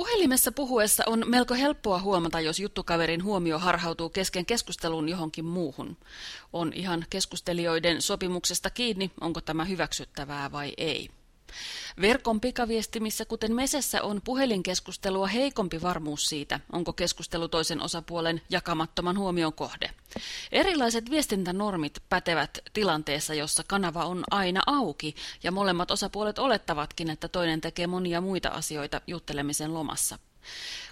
Puhelimessa puhuessa on melko helppoa huomata, jos juttukaverin huomio harhautuu kesken keskustelun johonkin muuhun. On ihan keskustelijoiden sopimuksesta kiinni, onko tämä hyväksyttävää vai ei. Verkon pikaviestimissä, kuten mesessä, on puhelinkeskustelua heikompi varmuus siitä, onko keskustelu toisen osapuolen jakamattoman huomion kohde. Erilaiset viestintänormit pätevät tilanteessa, jossa kanava on aina auki ja molemmat osapuolet olettavatkin, että toinen tekee monia muita asioita juttelemisen lomassa.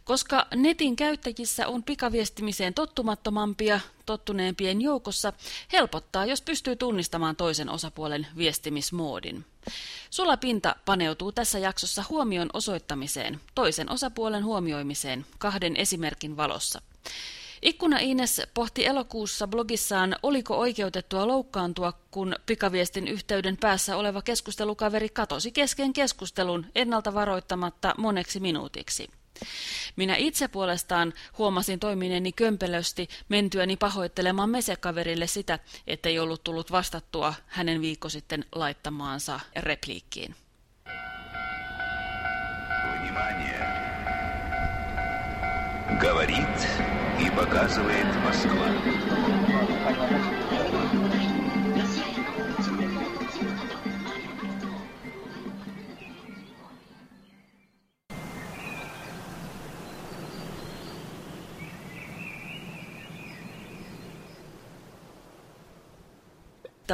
Koska netin käyttäjissä on pikaviestimiseen tottumattomampia tottuneempien joukossa, helpottaa, jos pystyy tunnistamaan toisen osapuolen viestimismoodin. Sulapinta paneutuu tässä jaksossa huomion osoittamiseen, toisen osapuolen huomioimiseen, kahden esimerkin valossa. Ikkuna Ines pohti elokuussa blogissaan, oliko oikeutettua loukkaantua, kun pikaviestin yhteyden päässä oleva keskustelukaveri katosi kesken keskustelun ennalta varoittamatta moneksi minuutiksi. Minä itse puolestaan huomasin toimineeni kömpelösti mentyäni pahoittelemaan mesekaverille sitä, ettei ollut tullut vastattua hänen viikko sitten laittamaansa repliikkiin. Говорит и показывает Москва.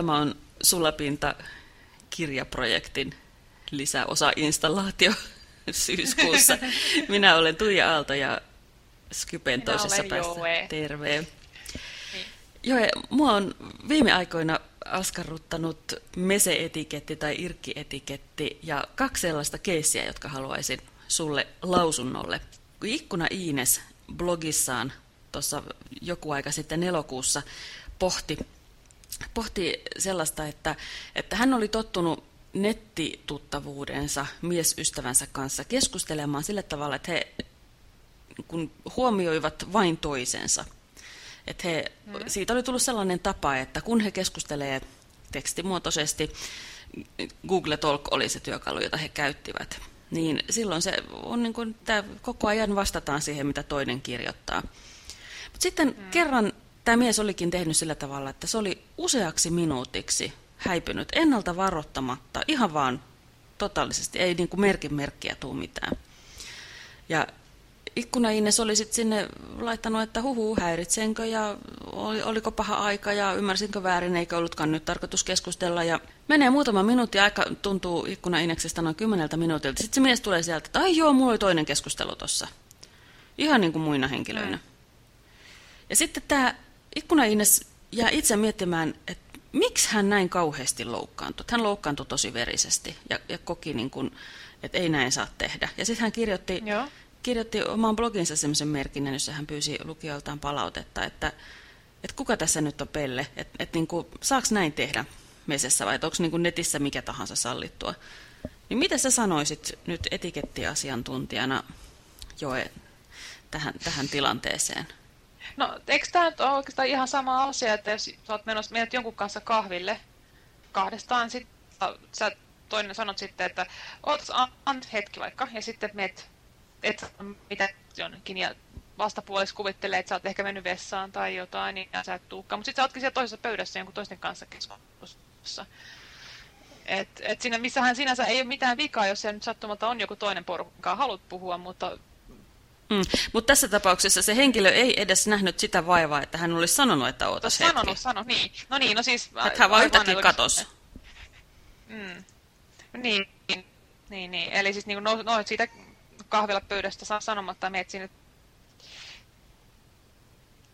Tämä on Sulapinta kirjaprojektin lisäosa-installaatio syyskuussa. Minä olen Tuija Aalto ja Skypen Minä toisessa päässä. Terve. Niin. Joe, mua on viime aikoina askarruttanut mese-etiketti tai irkki-etiketti ja kaksi sellaista keissiä, jotka haluaisin sulle lausunnolle. Kun Ikkuna Iines blogissaan tuossa joku aika sitten elokuussa pohti pohti sellaista, että, että hän oli tottunut nettituttavuudensa miesystävänsä kanssa keskustelemaan sillä tavalla, että he kun huomioivat vain toisensa. Että he, mm. Siitä oli tullut sellainen tapa, että kun he keskustelee tekstimuotoisesti, Google Talk oli se työkalu, jota he käyttivät, niin silloin se on niin kuin, että koko ajan vastataan siihen, mitä toinen kirjoittaa. Mutta sitten mm. kerran Tämä mies olikin tehnyt sillä tavalla, että se oli useaksi minuutiksi häipynyt ennalta varoittamatta, ihan vaan totaalisesti, ei niin kuin merkin merkkiä tule mitään. Ja ikkuna Ines oli sitten sinne laittanut, että huhu, häiritsenkö ja oliko paha aika ja ymmärsinkö väärin, eikä ollutkaan nyt tarkoitus keskustella. Ja menee muutama minuutti, aika tuntuu ikkuna Ineksestä noin kymmeneltä minuutilta. Sitten se mies tulee sieltä, että ai joo, mulla oli toinen keskustelu tuossa. Ihan niin kuin muina henkilöinä. Mm. Ja sitten tämä Ikkuna Ines jää itse miettimään, että miksi hän näin kauheasti loukkaantui. Hän loukkaantui tosi verisesti ja, ja koki, niin kuin, että ei näin saa tehdä. Ja sitten hän kirjoitti, Joo. kirjoitti omaan bloginsa sellaisen merkinnän, jossa hän pyysi lukijoiltaan palautetta, että, että kuka tässä nyt on pelle, että, että niin kuin, saako näin tehdä mesessä vai onko niin kuin netissä mikä tahansa sallittua. Niin mitä sä sanoisit nyt etikettiasiantuntijana Joe tähän, tähän tilanteeseen? No, eikö tämä nyt ole oikeastaan ihan sama asia, että jos olet menossa, menet jonkun kanssa kahville kahdestaan, sit, sä toinen sanot sitten, että ootas ant hetki vaikka, ja sitten meet, et mitä jonnekin, ja vastapuolessa kuvittelee, että sä oot ehkä mennyt vessaan tai jotain, niin sä et tuukkaan. Mutta sitten sä ootkin siellä toisessa pöydässä jonkun toisten kanssa keskustelussa. Et, et siinä, missähän sinänsä ei ole mitään vikaa, jos se nyt sattumalta on joku toinen porukka, haluat puhua, mutta Mm. Mutta tässä tapauksessa se henkilö ei edes nähnyt sitä vaivaa, että hän olisi sanonut, että ootas no, sanonut, sanonut, niin. No niin, no siis... Että hän vaan yhtäkkiä katosi. Mm. Niin, niin, niin. Eli siis niin no, no, siitä kahvilapöydästä saa sanomatta, meet sinne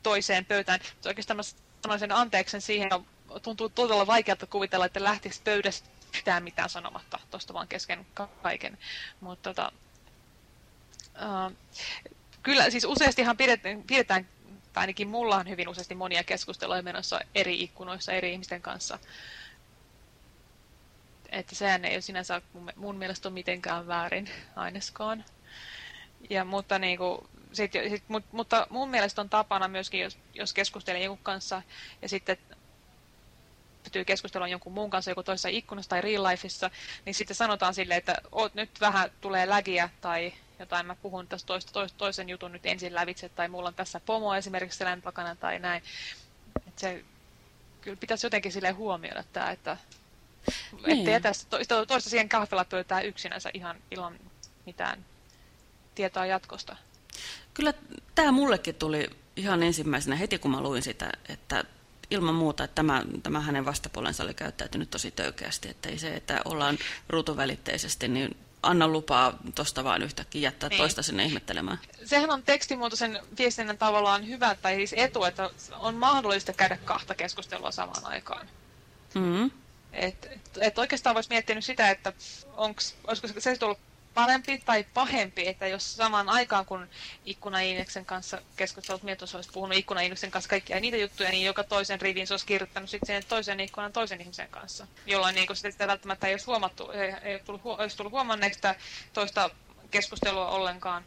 toiseen pöytään. Se oikeastaan mä sanoisin anteeksi siihen, tuntuu todella vaikealta kuvitella, että lähtisi pöydästä yhtään mitään sanomatta, tuosta vaan kesken kaiken. Mutta tota, Kyllä, siis useastihan pidetään, pidetään, tai ainakin mulla on hyvin useasti monia keskusteluja menossa eri ikkunoissa eri ihmisten kanssa. Että sehän ei ole sinänsä mun, mun mielestä ole mitenkään väärin aineskaan. Ja, mutta, niin kuin, sit, sit, mut, mutta mun mielestä on tapana myöskin, jos, jos keskustelee jonkun kanssa ja sitten pystyy keskustella jonkun muun kanssa, joku toisessa ikkunassa tai real lifeissa, niin sitten sanotaan sille, että oot nyt vähän tulee lägiä tai jotain, mä puhun tässä toista, toista, toisen jutun nyt ensin lävitse, tai mulla on tässä pomo esimerkiksi selän takana tai näin. Et se kyllä pitäisi jotenkin sille huomioida tämä, että niin. ettei jätä toista, toista siihen kahvilapöytään yksinänsä ihan ilman mitään tietoa jatkosta. Kyllä tämä mullekin tuli ihan ensimmäisenä heti, kun mä luin sitä, että ilman muuta, että tämä, tämä hänen vastapuolensa oli käyttäytynyt tosi töykeästi, että ei se, että ollaan ruutuvälitteisesti, niin anna lupaa tuosta vaan yhtäkkiä jättää niin. toista sinne ihmettelemään. Sehän on tekstimuotoisen viestinnän tavallaan hyvä tai siis etu, että on mahdollista käydä kahta keskustelua samaan aikaan. Mm -hmm. Et, et oikeastaan voisi miettiä sitä, että onks, olisiko se tullut parempi tai pahempi, että jos samaan aikaan kun Ikkuna-Iineksen kanssa keskustelut mietin, jos olisi puhunut Ikkuna-Iineksen kanssa kaikkia niitä juttuja, niin joka toisen rivin se olisi kirjoittanut sitten sinne toisen ikkunan toisen ihmisen kanssa, jolloin niin sitä, sitä välttämättä ei olisi, huomattu, ei, ei tullut, olisi tullut huomanneeksi sitä toista keskustelua ollenkaan.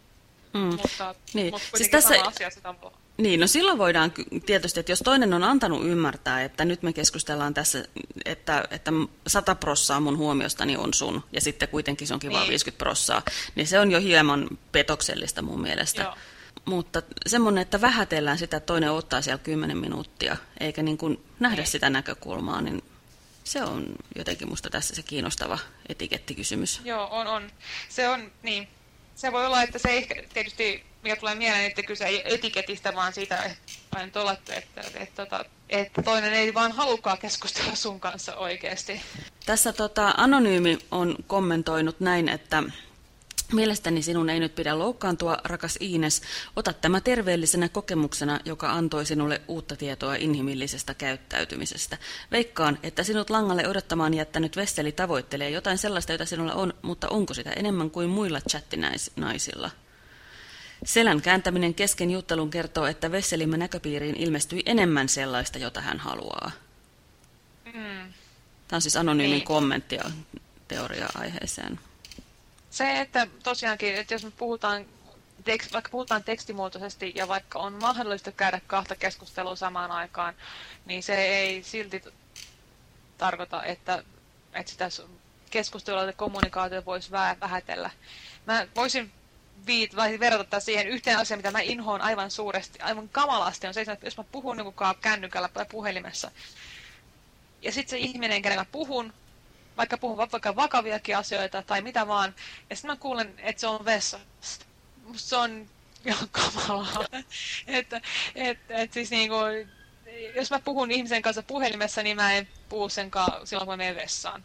Mm. Mutta, niin. mutta siis tässä, asia sitä niin, no silloin voidaan tietysti, että jos toinen on antanut ymmärtää, että nyt me keskustellaan tässä, että, että 100 prossaa mun huomiostani on sun, ja sitten kuitenkin se onkin niin. vain 50 prossaa, niin se on jo hieman petoksellista mun mielestä. Joo. Mutta semmoinen, että vähätellään sitä, että toinen ottaa siellä 10 minuuttia, eikä niin kuin nähdä niin. sitä näkökulmaa, niin se on jotenkin musta tässä se kiinnostava etikettikysymys. Joo, on, on. Se on, niin. Se voi olla, että se ei tietysti mikä tulee mieleen, että kyse ei etiketistä, vaan siitä, että, olla, että, että, että, että, että toinen ei vaan halukkaan keskustella sun kanssa oikeasti. Tässä tota, Anonyymi on kommentoinut näin, että Mielestäni sinun ei nyt pidä loukkaantua, rakas Iines. Ota tämä terveellisenä kokemuksena, joka antoi sinulle uutta tietoa inhimillisestä käyttäytymisestä. Veikkaan, että sinut langalle odottamaan jättänyt Vesseli tavoittelee jotain sellaista, jota sinulla on, mutta onko sitä enemmän kuin muilla chattinaisilla? Selän kääntäminen kesken juttelun kertoo, että Vesselimme näköpiiriin ilmestyi enemmän sellaista, jota hän haluaa. Mm. Tämä on siis anonyymin niin. kommentti teoria-aiheeseen. Se, että tosiaankin, että jos me puhutaan, tekst, vaikka puhutaan tekstimuotoisesti ja vaikka on mahdollista käydä kahta keskustelua samaan aikaan, niin se ei silti tarkoita, että, että sitä keskustelua ja kommunikaatiota voisi vähätellä. Mä voisin viit, verrata siihen yhteen asiaan, mitä mä inhoon aivan suuresti, aivan kamalasti, on se, että jos mä puhun niin kännykällä tai puhelimessa, ja sitten se ihminen, kenen mä puhun, vaikka puhun vaikka vakaviakin asioita tai mitä vaan, ja sitten mä kuulen, että se on vessasta. Musta se on ihan kamalaa. että et, et siis niinku, jos mä puhun ihmisen kanssa puhelimessa, niin mä en puhu sen silloin, kun mä menen vessaan.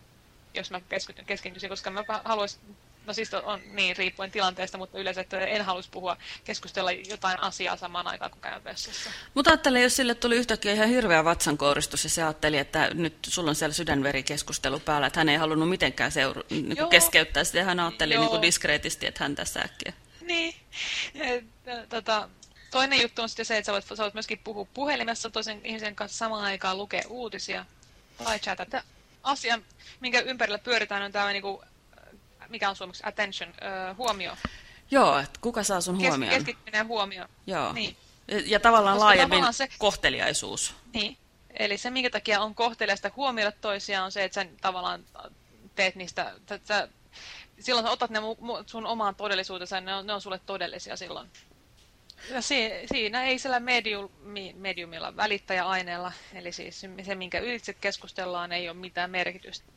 Jos mä keskityn, keskityisin, koska mä haluaisin No siis on niin, riippuen tilanteesta, mutta yleensä että en halus puhua, keskustella jotain asiaa samaan aikaan, kun käyn vessassa. Mutta ajattelen, jos sille tuli yhtäkkiä ihan hirveä vatsankouristus ja se ajatteli, että nyt sulla on siellä sydänverikeskustelu päällä, että hän ei halunnut mitenkään seura- niin keskeyttää sitä, hän ajatteli niin kuin diskreetisti, että hän tässä äkkiä. Niin. Tota, toinen juttu on sitten se, että sä voit, sä voit myöskin puhua puhelimessa toisen ihmisen kanssa samaan aikaan lukea uutisia tai chatata. Asia, minkä ympärillä pyöritään, on tämä niin kuin mikä on suomeksi attention, uh, huomio. Joo, että kuka saa sun Kes, huomioon. Keskittyminen huomio. Joo. Niin. Ja tavallaan Koska laajemmin tavallaan se, kohteliaisuus. Niin. Eli se, minkä takia on kohteliaista huomioida toisiaan, on se, että sä tavallaan teet niistä, sä, silloin sä otat ne sun omaan todellisuutensa, ne on, ne on sulle todellisia silloin. Ja si, siinä ei sillä medium, mediumilla välittäjäaineella, eli siis se, minkä ylitse keskustellaan, ei ole mitään merkitystä.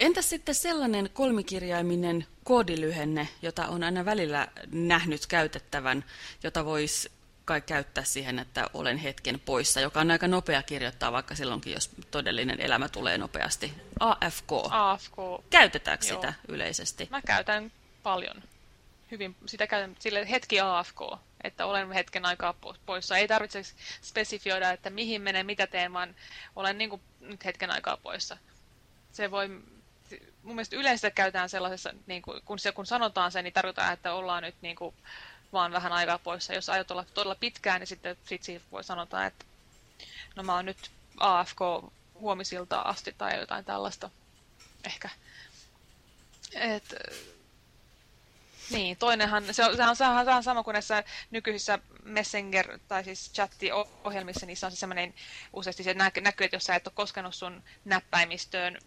Entäs sitten sellainen kolmikirjaiminen koodilyhenne, jota on aina välillä nähnyt käytettävän, jota voisi kai käyttää siihen, että olen hetken poissa, joka on aika nopea kirjoittaa vaikka silloinkin, jos todellinen elämä tulee nopeasti. AFK. AFK. Käytetäänkö Joo. sitä yleisesti? Mä käytän paljon. Hyvin, sitä käytän sille hetki AFK, että olen hetken aikaa poissa. Ei tarvitse spesifioida, että mihin menen, mitä teen, vaan olen niin kuin nyt hetken aikaa poissa. Se voi mun mielestä yleensä käytetään sellaisessa, niin kuin, kun, se, kun sanotaan se, niin tarkoittaa, että ollaan nyt niin kuin, vaan vähän aikaa poissa. Jos aiot olla todella pitkään, niin sitten sit voi sanota, että no mä oon nyt AFK huomisilta asti tai jotain tällaista ehkä. Et, niin, toinenhan, se on, se on, se on sama kuin näissä nykyisissä Messenger- tai siis chatti-ohjelmissa, niissä on se sellainen useasti se näkyy, että jos sä et ole koskenut sun näppäimistöön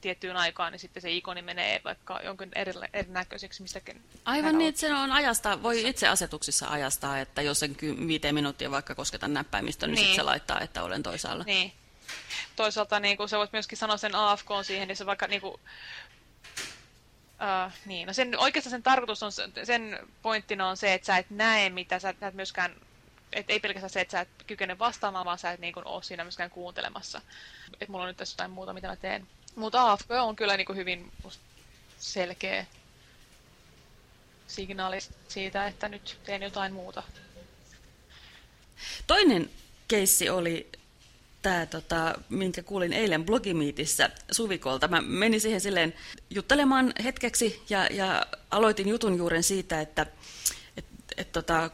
tiettyyn aikaan, niin sitten se ikoni menee vaikka jonkin eri, erinäköiseksi mistäkin. Aivan niin, että se on ajasta, voi itse asetuksissa ajastaa, että jos sen viiteen minuuttia vaikka kosketan näppäimistä, niin, niin. sitten se laittaa, että olen toisaalla. Niin. Toisaalta niin kuin, sä voit myöskin sanoa sen AFK siihen, niin se vaikka niin kuin, Uh, niin, no sen, oikeastaan sen tarkoitus on, sen pointtina on se, että sä et näe, mitä sä, sä et myöskään, et ei pelkästään se, että sä et kykene vastaamaan, vaan sä et niin kuin, ole siinä myöskään kuuntelemassa. Et mulla on nyt tässä jotain muuta, mitä mä teen. Mutta AFK on kyllä niin kuin hyvin selkeä signaali siitä, että nyt teen jotain muuta. Toinen keissi oli tämä, tota, minkä kuulin eilen blogimiitissä Suvikolta. Mä menin siihen silleen juttelemaan hetkeksi ja, ja aloitin jutun juuren siitä, että et, et, tota,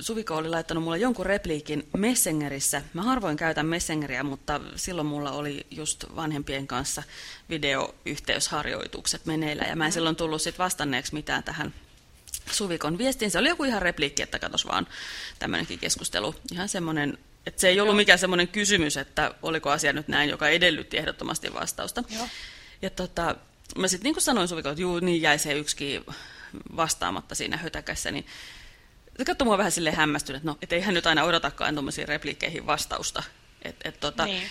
Suviko oli laittanut mulle jonkun repliikin Messengerissä. Mä harvoin käytän Messengeriä, mutta silloin mulla oli just vanhempien kanssa videoyhteysharjoitukset meneillä ja mä en mm. silloin tullut sit vastanneeksi mitään tähän Suvikon viestiin. Se oli joku ihan repliikki, että katos vaan tämmöinenkin keskustelu. Ihan semmoinen et se ei ollut Joo. mikään semmoinen kysymys, että oliko asia nyt näin, joka edellytti ehdottomasti vastausta. Joo. Ja tota, mä sitten niin kuin sanoin Suvikolle, että juu, niin jäi se yksikin vastaamatta siinä hötäkässä, niin se katsoi mua vähän sille hämmästynyt, että no, et eihän nyt aina odotakaan tuommoisiin repliikkeihin vastausta. Et, et tota, niin.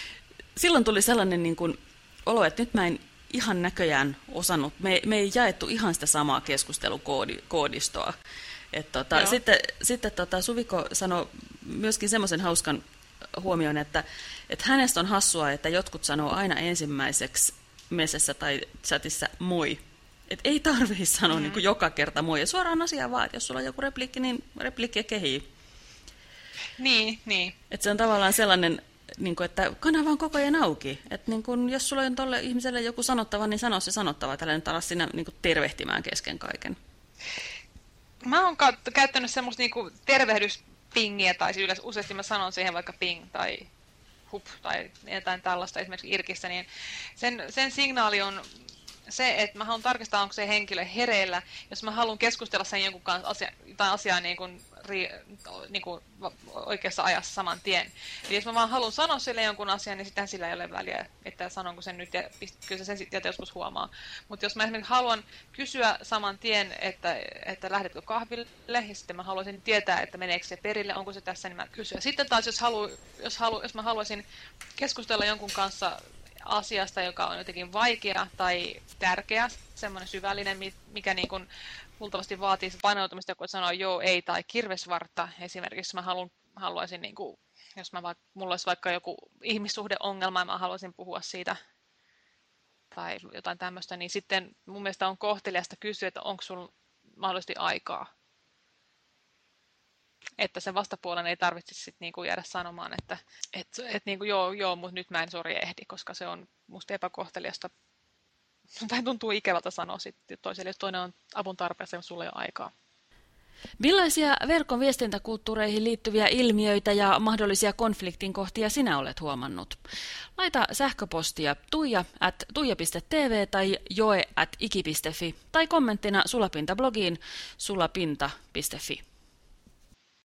Silloin tuli sellainen niin kuin, olo, että nyt mä en ihan näköjään osannut, me, me ei jaettu ihan sitä samaa keskustelukoodistoa. Et tota, sitten sitten tota, Suviko sanoi myöskin semmoisen hauskan huomioon, että, että hänestä on hassua, että jotkut sanoo aina ensimmäiseksi mesessä tai chatissa moi. Et ei tarvitse sanoa mm. niin kuin joka kerta moi. Ja suoraan asiaan vaan, että jos sulla on joku replikki, niin replikki kehii. Niin, niin. Et se on tavallaan sellainen, niin kuin, että kanava on koko ajan auki. Et niin kuin, jos sulla on tolle ihmiselle joku sanottava, niin sano se sanottava. Tällä nyt ala sinä niin kuin tervehtimään kesken kaiken. Mä oon käyttänyt semmoista niin tervehdys pingiä, tai siis yleensä useasti mä sanon siihen vaikka ping tai hup tai jotain tällaista esimerkiksi Irkissä, niin sen, sen signaali on se, että mä haluan tarkistaa, onko se henkilö hereillä, jos mä haluan keskustella sen jonkun kanssa asia, tai asiaa niin kuin ri, niin kuin oikeassa ajassa saman tien. Eli jos mä vaan haluan sanoa sille jonkun asian, niin sitten sillä ei ole väliä, että sanonko sen nyt, ja kyllä se sen sitten joskus huomaa. Mutta jos mä esimerkiksi haluan kysyä saman tien, että, että lähdetkö kahville, ja sitten mä haluaisin tietää, että meneekö se perille, onko se tässä, niin mä kysyn. Sitten taas, jos, halu, jos, halu, jos mä haluaisin keskustella jonkun kanssa asiasta, joka on jotenkin vaikea tai tärkeä, semmoinen syvällinen, mikä niin kuin luultavasti vaatii paneutumista, kun sanoo joo, ei tai kirvesvartta. Esimerkiksi mä haluan, haluaisin, niin kuin, jos mä vaikka, mulla olisi vaikka joku ihmissuhdeongelma ja mä haluaisin puhua siitä tai jotain tämmöistä, niin sitten mun mielestä on kohteliasta kysyä, että onko sulla mahdollisesti aikaa. Että sen vastapuolen ei tarvitse sitten niinku jäädä sanomaan, että et, et niinku, joo, joo, mutta nyt mä en sori ehdi, koska se on musta epäkohteliasta tai tuntuu ikävältä sanoa sitten toiselle, jos toinen on avun tarpeessa, mutta sulla ei ole aikaa. Millaisia verkon viestintäkulttuureihin liittyviä ilmiöitä ja mahdollisia konfliktin kohtia sinä olet huomannut? Laita sähköpostia tuija at tuija.tv tai joe at iki.fi tai kommenttina Sulapinta-blogiin sulapinta.fi.